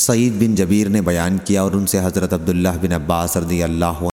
سعید بن جبیر نے بیان کیا اور ان سے حضرت عبداللہ بن عباس رضی اللہ